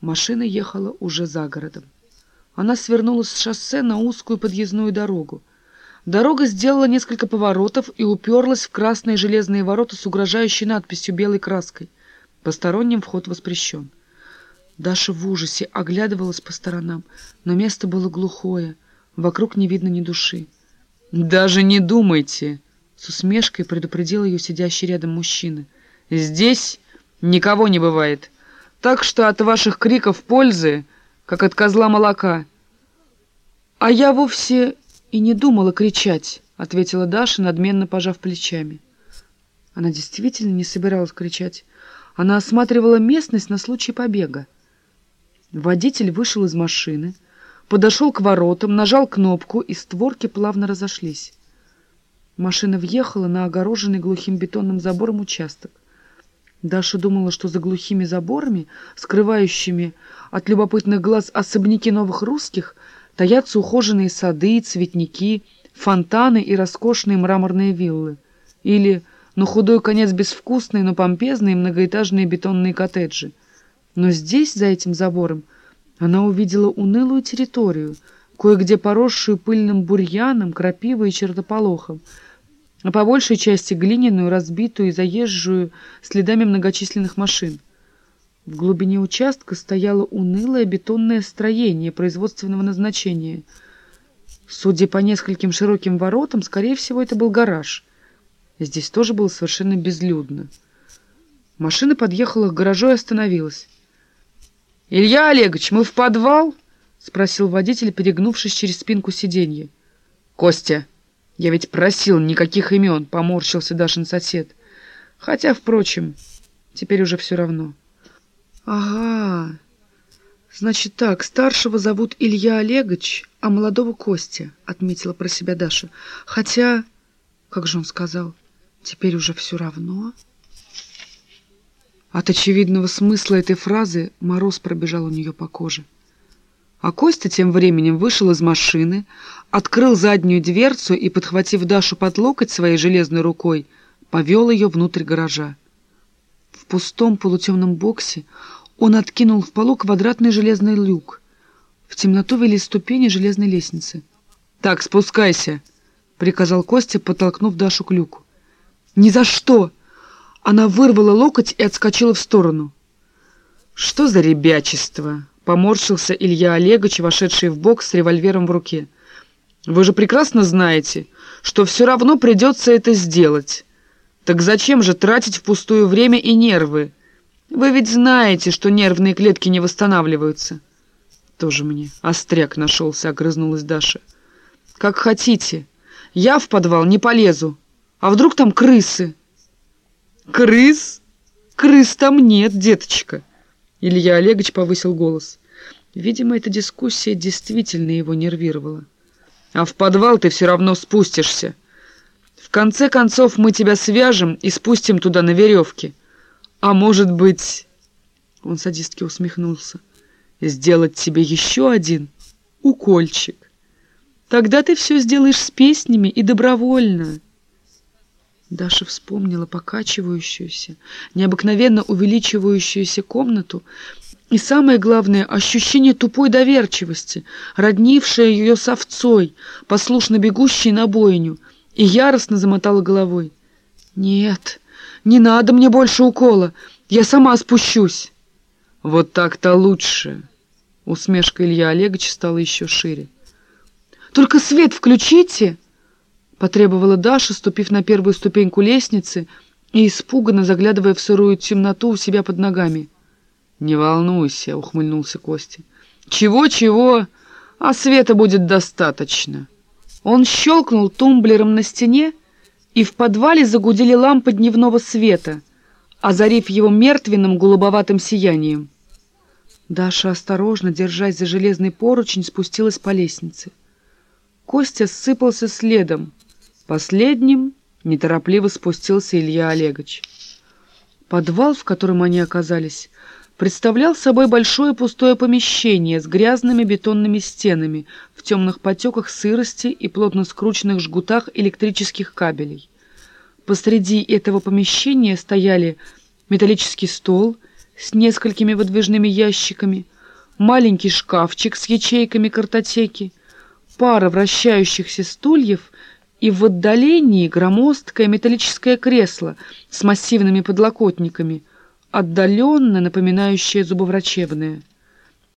Машина ехала уже за городом. Она свернула с шоссе на узкую подъездную дорогу. Дорога сделала несколько поворотов и уперлась в красные железные ворота с угрожающей надписью белой краской. Посторонним вход воспрещен. Даша в ужасе оглядывалась по сторонам, но место было глухое, вокруг не видно ни души. «Даже не думайте!» — с усмешкой предупредил ее сидящий рядом мужчина. «Здесь никого не бывает, так что от ваших криков пользы, как от козла молока». «А я вовсе и не думала кричать», — ответила Даша, надменно пожав плечами. Она действительно не собиралась кричать. Она осматривала местность на случай побега. Водитель вышел из машины, подошел к воротам, нажал кнопку, и створки плавно разошлись. Машина въехала на огороженный глухим бетонным забором участок. Даша думала, что за глухими заборами, скрывающими от любопытных глаз особняки новых русских, таятся ухоженные сады, цветники, фонтаны и роскошные мраморные виллы. Или, на худой конец, безвкусные, но помпезные многоэтажные бетонные коттеджи — но здесь, за этим забором, она увидела унылую территорию, кое-где поросшую пыльным бурьяном, крапивой и чертополохом, а по большей части глиняную, разбитую и заезжую следами многочисленных машин. В глубине участка стояло унылое бетонное строение производственного назначения. Судя по нескольким широким воротам, скорее всего, это был гараж. Здесь тоже было совершенно безлюдно. Машина подъехала к гаражу и остановилась. «Илья Олегович, мы в подвал?» — спросил водитель, перегнувшись через спинку сиденья. «Костя, я ведь просил никаких имен», — поморщился Дашин сосед. «Хотя, впрочем, теперь уже все равно». «Ага, значит так, старшего зовут Илья Олегович, а молодого Костя», — отметила про себя Даша. «Хотя, как же он сказал, теперь уже все равно...» От очевидного смысла этой фразы мороз пробежал у нее по коже. А Костя тем временем вышел из машины, открыл заднюю дверцу и, подхватив Дашу под локоть своей железной рукой, повел ее внутрь гаража. В пустом полутемном боксе он откинул в полу квадратный железный люк. В темноту вели ступени железной лестницы. «Так, спускайся!» — приказал Костя, подтолкнув Дашу к люку. «Ни за что!» Она вырвала локоть и отскочила в сторону. «Что за ребячество?» — поморщился Илья Олегович, вошедший в бок с револьвером в руке. «Вы же прекрасно знаете, что все равно придется это сделать. Так зачем же тратить впустую время и нервы? Вы ведь знаете, что нервные клетки не восстанавливаются». «Тоже мне остряк нашелся», — огрызнулась Даша. «Как хотите. Я в подвал не полезу. А вдруг там крысы?» «Крыс? Крыс там нет, деточка!» Илья Олегович повысил голос. Видимо, эта дискуссия действительно его нервировала. «А в подвал ты все равно спустишься. В конце концов мы тебя свяжем и спустим туда на веревке. А может быть...» Он садистски усмехнулся. «Сделать тебе еще один укольчик. Тогда ты все сделаешь с песнями и добровольно». Даша вспомнила покачивающуюся, необыкновенно увеличивающуюся комнату и, самое главное, ощущение тупой доверчивости, роднившее ее с овцой, послушно бегущей на бойню, и яростно замотала головой. «Нет, не надо мне больше укола, я сама спущусь». «Вот так-то лучше!» Усмешка Илья Олеговича стала еще шире. «Только свет включите!» Потребовала Даша, ступив на первую ступеньку лестницы и испуганно заглядывая в сырую темноту у себя под ногами. «Не волнуйся», — ухмыльнулся Костя. «Чего-чего, а света будет достаточно». Он щелкнул тумблером на стене, и в подвале загудели лампы дневного света, озарив его мертвенным голубоватым сиянием. Даша осторожно, держась за железный поручень, спустилась по лестнице. Костя сыпался следом, Последним неторопливо спустился Илья Олегович. Подвал, в котором они оказались, представлял собой большое пустое помещение с грязными бетонными стенами в темных потеках сырости и плотно скрученных жгутах электрических кабелей. Посреди этого помещения стояли металлический стол, с несколькими выдвижными ящиками, маленький шкафчик с ячейками картотеки, пара вращающихся стульев и в отдалении громоздкое металлическое кресло с массивными подлокотниками, отдаленно напоминающее зубоврачебное.